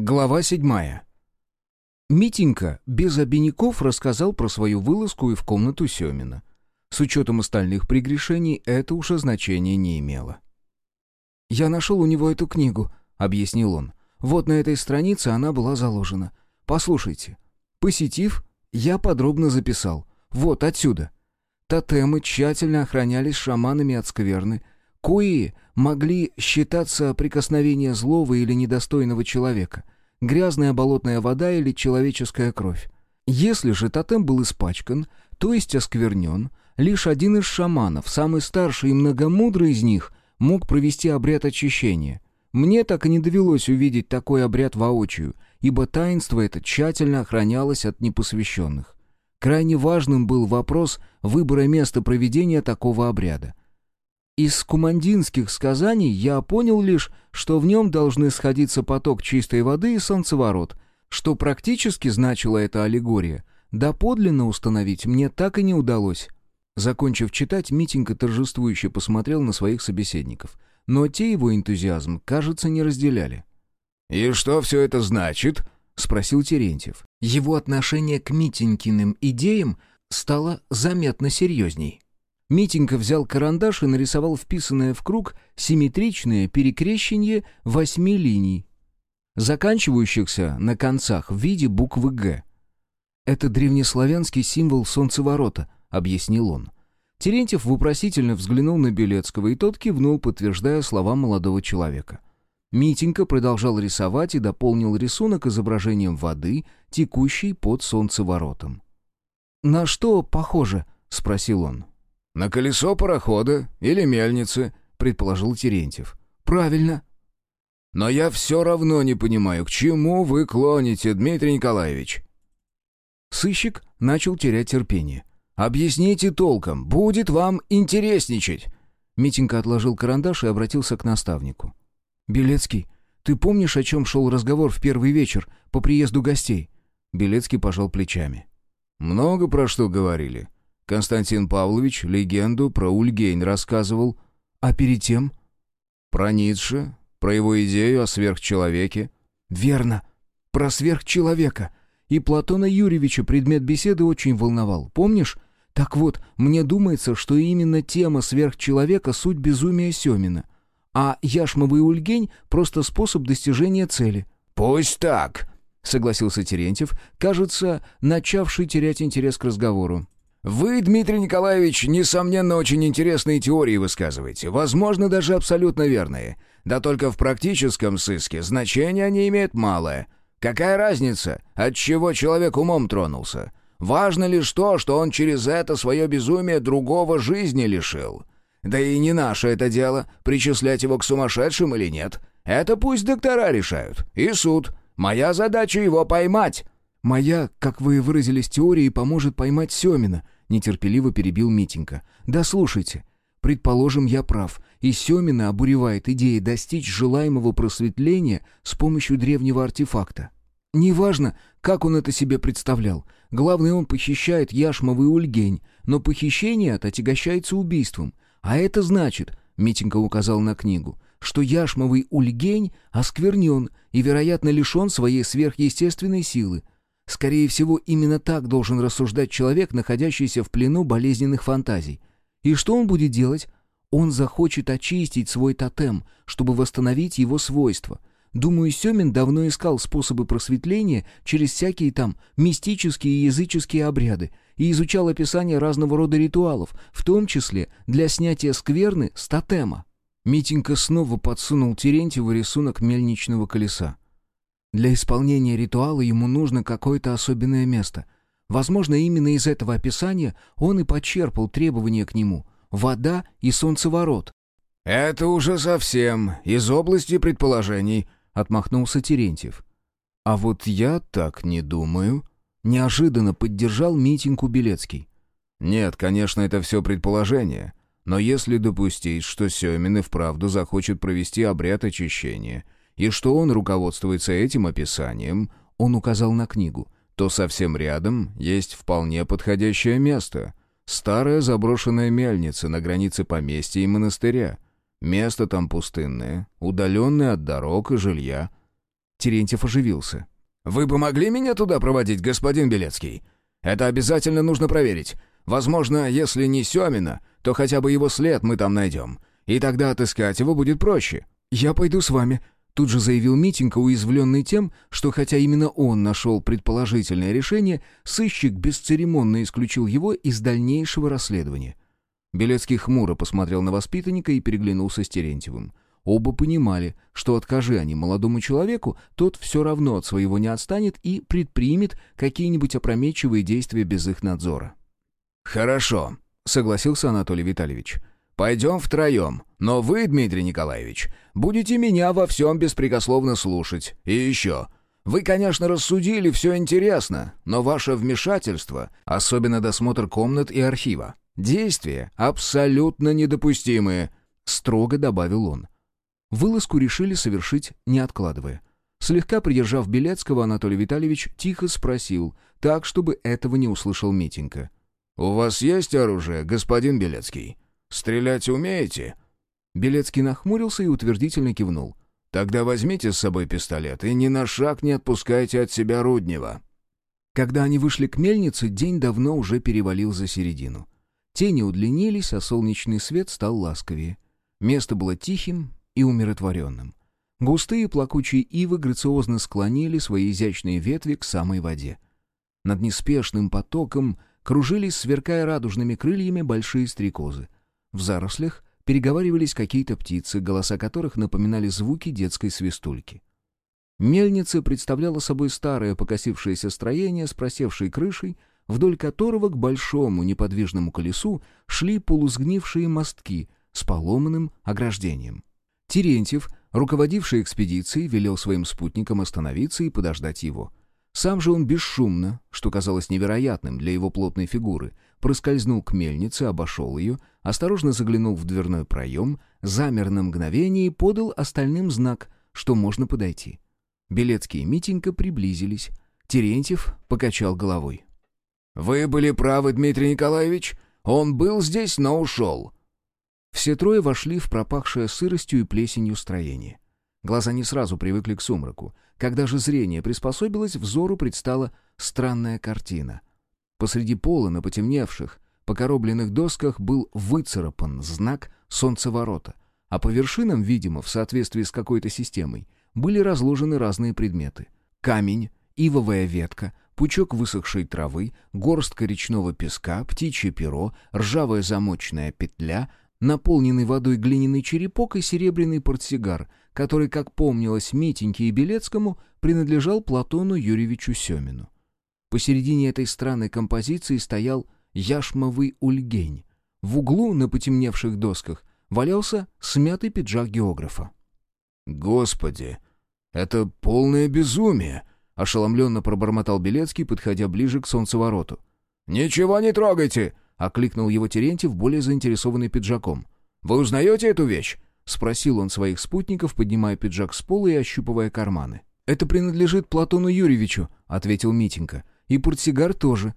Глава седьмая. Митенька без обиняков рассказал про свою вылазку и в комнату Семина. С учетом остальных прегрешений это уже значения не имело. «Я нашел у него эту книгу», — объяснил он. «Вот на этой странице она была заложена. Послушайте. Посетив, я подробно записал. Вот отсюда. Тотемы тщательно охранялись шаманами от скверны, кои могли считаться прикосновения злого или недостойного человека, грязная болотная вода или человеческая кровь. Если же тотем был испачкан, то есть осквернен, лишь один из шаманов, самый старший и многомудрый из них, мог провести обряд очищения. Мне так и не довелось увидеть такой обряд воочию, ибо таинство это тщательно охранялось от непосвященных. Крайне важным был вопрос выбора места проведения такого обряда. Из кумандинских сказаний я понял лишь, что в нем должны сходиться поток чистой воды и солнцеворот, что практически значила эта аллегория. Доподлинно установить мне так и не удалось. Закончив читать, Митенька торжествующе посмотрел на своих собеседников. Но те его энтузиазм, кажется, не разделяли. «И что все это значит?» — спросил Терентьев. Его отношение к Митенькиным идеям стало заметно серьезней. Митенька взял карандаш и нарисовал вписанное в круг симметричное перекрещение восьми линий, заканчивающихся на концах в виде буквы «Г». «Это древнеславянский символ солнцеворота», — объяснил он. Терентьев вопросительно взглянул на Белецкого, и тот кивнул, подтверждая слова молодого человека. Митенька продолжал рисовать и дополнил рисунок изображением воды, текущей под солнцеворотом. «На что похоже?» — спросил он. «На колесо парохода или мельницы», — предположил Терентьев. «Правильно». «Но я все равно не понимаю, к чему вы клоните, Дмитрий Николаевич?» Сыщик начал терять терпение. «Объясните толком, будет вам интересничать!» Митенька отложил карандаш и обратился к наставнику. «Белецкий, ты помнишь, о чем шел разговор в первый вечер по приезду гостей?» Белецкий пожал плечами. «Много про что говорили. Константин Павлович легенду про Ульгейн рассказывал. А перед тем? Про Ницше, про его идею о сверхчеловеке. Верно, про сверхчеловека. И Платона Юрьевича предмет беседы очень волновал. Помнишь? Так вот, мне думается, что именно тема сверхчеловека — суть безумия Семина. А Яшмовый Ульгень — просто способ достижения цели. «Пусть так», — согласился Терентьев, кажется, начавший терять интерес к разговору. Вы, Дмитрий Николаевич, несомненно, очень интересные теории высказываете, возможно, даже абсолютно верные. Да только в практическом сыске значения они имеют малое. Какая разница, от чего человек умом тронулся? Важно лишь то, что он через это свое безумие другого жизни лишил. Да и не наше это дело, причислять его к сумасшедшим или нет. Это пусть доктора решают. И суд. Моя задача его поймать. «Моя, как вы выразились, теория поможет поймать Семина», — нетерпеливо перебил Митенька. «Да слушайте. Предположим, я прав, и Семина обуревает идея достичь желаемого просветления с помощью древнего артефакта. Неважно, как он это себе представлял. Главное, он похищает яшмовый ульгень, но похищение это отягощается убийством. А это значит, — Митенька указал на книгу, — что яшмовый ульгень осквернен и, вероятно, лишен своей сверхъестественной силы — Скорее всего, именно так должен рассуждать человек, находящийся в плену болезненных фантазий. И что он будет делать? Он захочет очистить свой тотем, чтобы восстановить его свойства. Думаю, Семин давно искал способы просветления через всякие там мистические и языческие обряды и изучал описание разного рода ритуалов, в том числе для снятия скверны с тотема. Митенька снова подсунул Терентьеву рисунок мельничного колеса. Для исполнения ритуала ему нужно какое-то особенное место. Возможно, именно из этого описания он и почерпал требования к нему — вода и солнцеворот. «Это уже совсем из области предположений», — отмахнулся Терентьев. «А вот я так не думаю», — неожиданно поддержал митинг Белецкий. «Нет, конечно, это все предположение. Но если допустить, что Семин и вправду захочет провести обряд очищения — и что он руководствуется этим описанием, он указал на книгу, то совсем рядом есть вполне подходящее место. Старая заброшенная мельница на границе поместья и монастыря. Место там пустынное, удаленное от дорог и жилья. Терентьев оживился. «Вы бы могли меня туда проводить, господин Белецкий? Это обязательно нужно проверить. Возможно, если не Семина, то хотя бы его след мы там найдем. И тогда отыскать его будет проще». «Я пойду с вами», — тут же заявил Митенька, уязвленный тем, что хотя именно он нашел предположительное решение, сыщик бесцеремонно исключил его из дальнейшего расследования. Белецкий хмуро посмотрел на воспитанника и переглянулся с Терентьевым. Оба понимали, что откажи они молодому человеку, тот все равно от своего не отстанет и предпримет какие-нибудь опрометчивые действия без их надзора. «Хорошо», — согласился Анатолий Витальевич. «Пойдем втроем, но вы, Дмитрий Николаевич, будете меня во всем беспрекословно слушать. И еще. Вы, конечно, рассудили, все интересно, но ваше вмешательство, особенно досмотр комнат и архива, действия абсолютно недопустимые», — строго добавил он. Вылазку решили совершить, не откладывая. Слегка придержав Белецкого, Анатолий Витальевич тихо спросил, так, чтобы этого не услышал Митенька. «У вас есть оружие, господин Белецкий? Стрелять умеете?» Белецкий нахмурился и утвердительно кивнул. «Тогда возьмите с собой пистолет и ни на шаг не отпускайте от себя Руднева». Когда они вышли к мельнице, день давно уже перевалил за середину. Тени удлинились, а солнечный свет стал ласковее. Место было тихим и умиротворенным. Густые плакучие ивы грациозно склонили свои изящные ветви к самой воде. Над неспешным потоком кружились, сверкая радужными крыльями, большие стрекозы. В зарослях переговаривались какие-то птицы, голоса которых напоминали звуки детской свистульки. Мельница представляла собой старое покосившееся строение с просевшей крышей, вдоль которого к большому неподвижному колесу шли полусгнившие мостки с поломанным ограждением. Терентьев, руководивший экспедицией, велел своим спутникам остановиться и подождать его. Сам же он бесшумно, что казалось невероятным для его плотной фигуры, проскользнул к мельнице, обошел ее, осторожно заглянул в дверной проем, замер на мгновение и подал остальным знак, что можно подойти. Белецкий и Митенька приблизились. Терентьев покачал головой. «Вы были правы, Дмитрий Николаевич. Он был здесь, но ушел». Все трое вошли в пропахшее сыростью и плесенью строение. Глаза не сразу привыкли к сумраку. Когда же зрение приспособилось, взору предстала странная картина. Посреди пола на потемневших, покоробленных досках был выцарапан знак солнцеворота, а по вершинам, видимо, в соответствии с какой-то системой, были разложены разные предметы. Камень, ивовая ветка, пучок высохшей травы, горстка речного песка, птичье перо, ржавая замочная петля, наполненный водой глиняный черепок и серебряный портсигар, который, как помнилось Митеньке и Белецкому, принадлежал Платону Юрьевичу Семину. Посередине этой странной композиции стоял яшмовый ульгень. В углу на потемневших досках валялся смятый пиджак географа. «Господи, это полное безумие!» — ошеломленно пробормотал Белецкий, подходя ближе к солнцевороту. «Ничего не трогайте!» — окликнул его Терентьев, более заинтересованный пиджаком. «Вы узнаете эту вещь? — спросил он своих спутников, поднимая пиджак с пола и ощупывая карманы. «Это принадлежит Платону Юрьевичу», — ответил Митенька. «И портсигар тоже».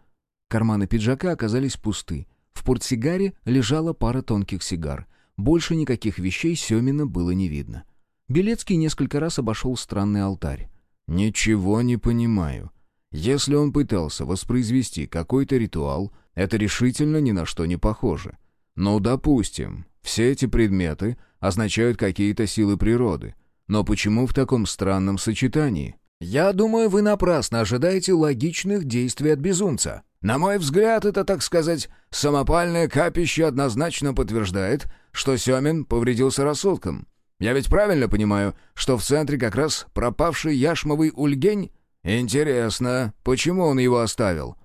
Карманы пиджака оказались пусты. В портсигаре лежала пара тонких сигар. Больше никаких вещей Семина было не видно. Белецкий несколько раз обошел странный алтарь. «Ничего не понимаю. Если он пытался воспроизвести какой-то ритуал, это решительно ни на что не похоже. Ну, допустим, все эти предметы означают какие-то силы природы. Но почему в таком странном сочетании? Я думаю, вы напрасно ожидаете логичных действий от безумца. На мой взгляд, это, так сказать, самопальное капище однозначно подтверждает, что Семин повредился рассудком. Я ведь правильно понимаю, что в центре как раз пропавший яшмовый ульгень? Интересно, почему он его оставил?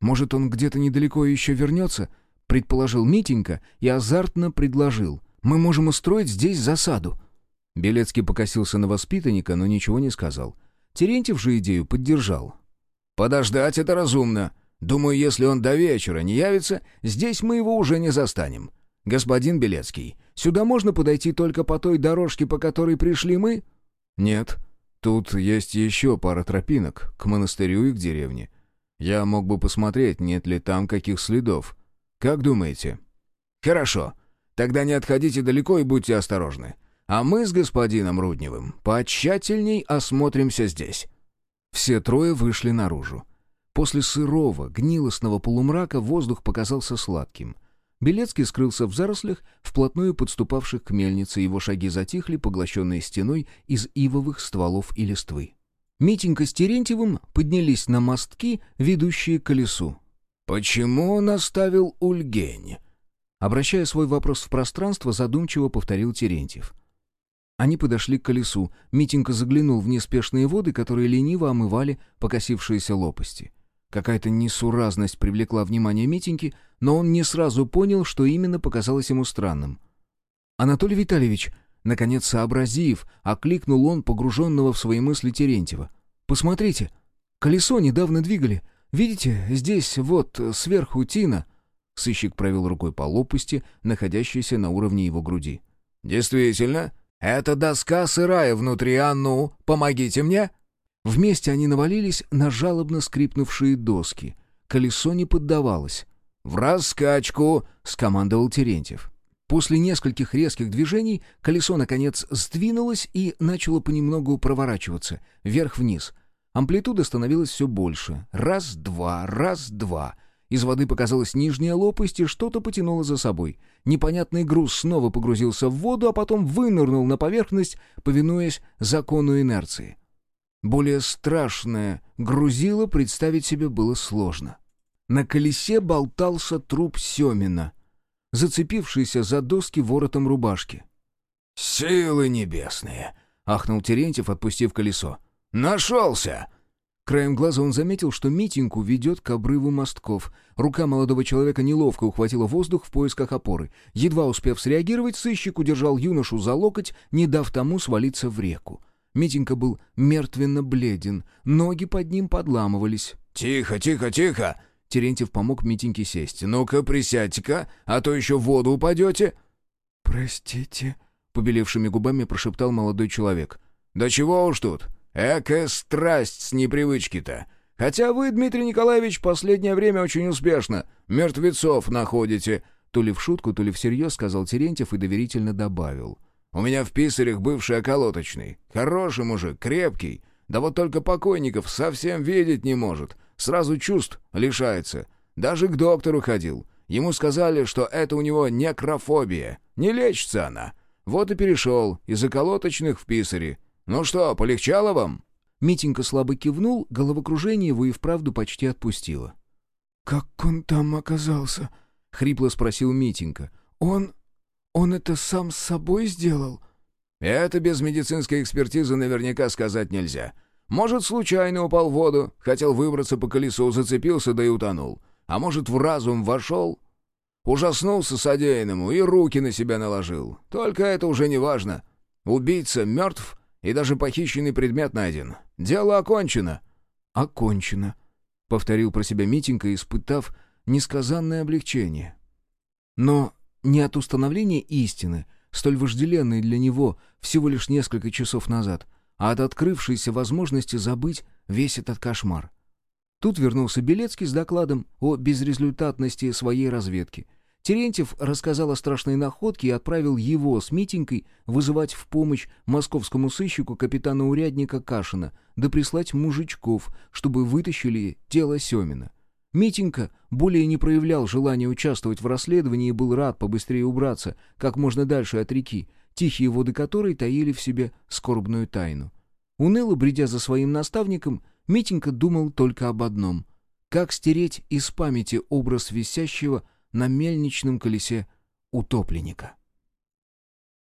Может, он где-то недалеко еще вернется? Предположил Митенька и азартно предложил. Мы можем устроить здесь засаду». Белецкий покосился на воспитанника, но ничего не сказал. Терентьев же идею поддержал. «Подождать это разумно. Думаю, если он до вечера не явится, здесь мы его уже не застанем. Господин Белецкий, сюда можно подойти только по той дорожке, по которой пришли мы?» «Нет. Тут есть еще пара тропинок, к монастырю и к деревне. Я мог бы посмотреть, нет ли там каких следов. Как думаете?» «Хорошо. Тогда не отходите далеко и будьте осторожны. а мы с господином Рудневым потщательней осмотримся здесь». Все трое вышли наружу. После сырого, гнилостного полумрака воздух показался сладким. Белецкий скрылся в зарослях, вплотную подступавших к мельнице, его шаги затихли, поглощенные стеной из ивовых стволов и листвы. Митенька с Терентьевым поднялись на мостки, ведущие к колесу. «Почему он оставил Ульгень?» Обращая свой вопрос в пространство, задумчиво повторил Терентьев. Они подошли к колесу. Митенька заглянул в неспешные воды, которые лениво омывали покосившиеся лопасти. Какая-то несуразность привлекла внимание Митеньки, но он не сразу понял, что именно показалось ему странным. «Анатолий Витальевич», наконец сообразив, окликнул он погруженного в свои мысли Терентьева. «Посмотрите, колесо недавно двигали. Видите, здесь вот сверху тина». Сыщик провел рукой по лопасти, находящейся на уровне его груди. «Действительно, эта доска сырая внутри, а ну, помогите мне!» Вместе они навалились на жалобно скрипнувшие доски. Колесо не поддавалось. «В раскачку!» — скомандовал Терентьев. После нескольких резких движений колесо, наконец, сдвинулось и начало понемногу проворачиваться, вверх-вниз. Амплитуда становилась все больше. Раз-два, раз-два. Из воды показалась нижняя лопасть, и что-то потянуло за собой. Непонятный груз снова погрузился в воду, а потом вынырнул на поверхность, повинуясь закону инерции. Более страшное грузило представить себе было сложно. На колесе болтался труп Семина, зацепившийся за доски воротом рубашки. «Силы небесные!» — ахнул Терентьев, отпустив колесо. «Нашелся!» Краем глаза он заметил, что Митеньку ведет к обрыву мостков. Рука молодого человека неловко ухватила воздух в поисках опоры. Едва успев среагировать, сыщик удержал юношу за локоть, не дав тому свалиться в реку. Митенька был мертвенно бледен, ноги под ним подламывались. «Тихо, тихо, тихо!» Терентьев помог Митеньке сесть. «Ну-ка, присядьте-ка, а то еще в воду упадете!» «Простите», — побелевшими губами прошептал молодой человек. «Да чего уж тут! Экая страсть с непривычки-то! Хотя вы, Дмитрий Николаевич, последнее время очень успешно мертвецов находите!» То ли в шутку, то ли всерьез, сказал Терентьев и доверительно добавил. У меня в писарях бывший околоточный. Хороший мужик, крепкий. Да вот только покойников совсем видеть не может. Сразу чувств лишается. Даже к доктору ходил. Ему сказали, что это у него некрофобия. Не лечится она. Вот и перешел из околоточных в писари. Ну что, полегчало вам?» Митенька слабо кивнул, головокружение его и вправду почти отпустило. «Как он там оказался?» — хрипло спросил Митенька. «Он...» «Он это сам с собой сделал?» «Это без медицинской экспертизы наверняка сказать нельзя. Может, случайно упал в воду, хотел выбраться по колесу, зацепился, да и утонул. А может, в разум вошел?» Ужаснулся содеянному и руки на себя наложил. Только это уже не важно. Убийца мертв, и даже похищенный предмет найден. Дело окончено». «Окончено», — повторил про себя Митенька, испытав несказанное облегчение. Но не от установления истины, столь вожделенной для него всего лишь несколько часов назад, а от открывшейся возможности забыть весь этот кошмар. Тут вернулся Белецкий с докладом о безрезультатности своей разведки. Терентьев рассказал о страшной находке и отправил его с Митенькой вызывать в помощь московскому сыщику капитана-урядника Кашина, да прислать мужичков, чтобы вытащили тело Семина. Митенька более не проявлял желания участвовать в расследовании и был рад побыстрее убраться, как можно дальше от реки, тихие воды которой таили в себе скорбную тайну. Уныло бредя за своим наставником, Митенька думал только об одном — как стереть из памяти образ висящего на мельничном колесе утопленника.